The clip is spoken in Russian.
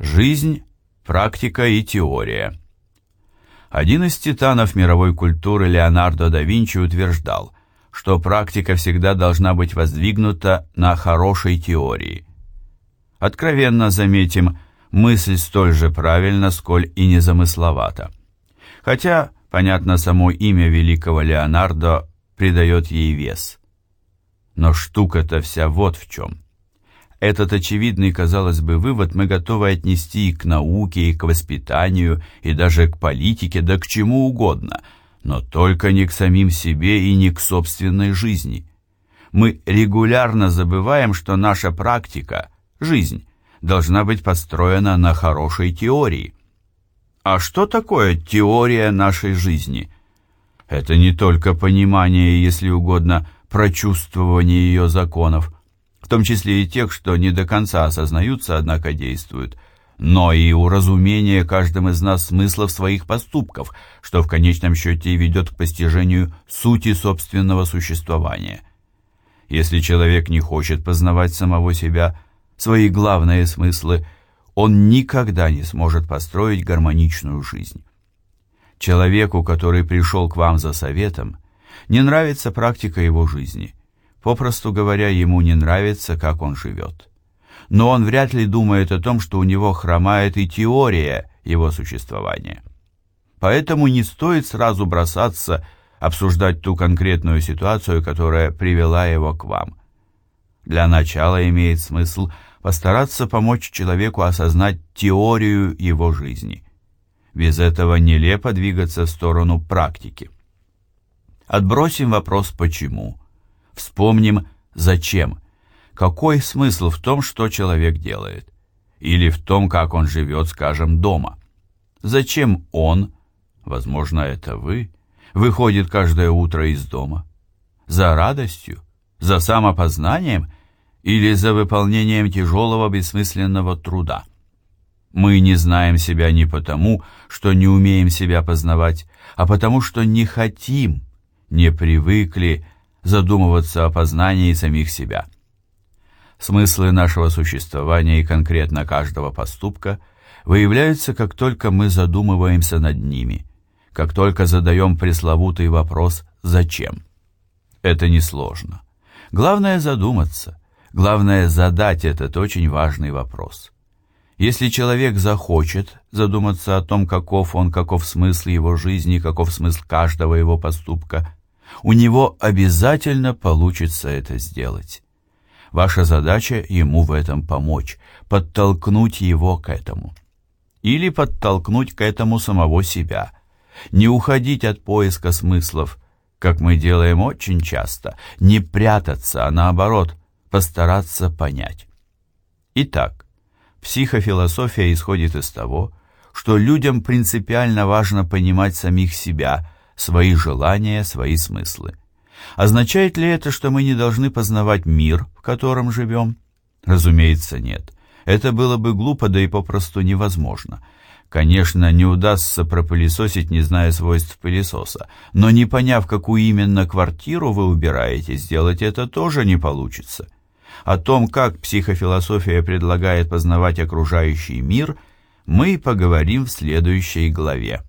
Жизнь, практика и теория. Один из титанов мировой культуры Леонардо да Винчи утверждал, что практика всегда должна быть воздвигнута на хорошей теории. Откровенно заметим, мысль столь же правильна, сколь и незамысловата. Хотя, понятно, само имя великого Леонардо придает ей вес. Но штука-то вся вот в чем. Этот очевидный, казалось бы, вывод мы готовы отнести и к науке, и к воспитанию, и даже к политике, да к чему угодно, но только не к самим себе и не к собственной жизни. Мы регулярно забываем, что наша практика, жизнь, должна быть построена на хорошей теории. А что такое теория нашей жизни? Это не только понимание, если угодно, прочувствование ее законов – том числе и тех, что не до конца осознаются, однако действуют, но и уразумение каждым из нас смыслов своих поступков, что в конечном счете ведет к постижению сути собственного существования. Если человек не хочет познавать самого себя, свои главные смыслы, он никогда не сможет построить гармоничную жизнь. Человеку, который пришел к вам за советом, не нравится практика его жизни – Попросту говоря, ему не нравится, как он живет. Но он вряд ли думает о том, что у него хромает и теория его существования. Поэтому не стоит сразу бросаться обсуждать ту конкретную ситуацию, которая привела его к вам. Для начала имеет смысл постараться помочь человеку осознать теорию его жизни. Без этого нелепо двигаться в сторону практики. Отбросим вопрос «почему?». Вспомним, зачем. Какой смысл в том, что человек делает? Или в том, как он живет, скажем, дома? Зачем он, возможно, это вы, выходит каждое утро из дома? За радостью? За самопознанием? Или за выполнением тяжелого бессмысленного труда? Мы не знаем себя не потому, что не умеем себя познавать, а потому что не хотим, не привыкли, задумываться о познании самих себя. Смыслы нашего существования и конкретно каждого поступка выявляются, как только мы задумываемся над ними, как только задаем пресловутый вопрос «Зачем?». Это несложно. Главное задуматься, главное задать этот очень важный вопрос. Если человек захочет задуматься о том, каков он, каков смысл его жизни, каков смысл каждого его поступка – у него обязательно получится это сделать. Ваша задача ему в этом помочь, подтолкнуть его к этому. Или подтолкнуть к этому самого себя. Не уходить от поиска смыслов, как мы делаем очень часто, не прятаться, а наоборот, постараться понять. Итак, психофилософия исходит из того, что людям принципиально важно понимать самих себя – свои желания, свои смыслы. Означает ли это, что мы не должны познавать мир, в котором живем? Разумеется, нет. Это было бы глупо, да и попросту невозможно. Конечно, не удастся пропылесосить, не зная свойств пылесоса, но не поняв, какую именно квартиру вы убираете, сделать это тоже не получится. О том, как психофилософия предлагает познавать окружающий мир, мы поговорим в следующей главе.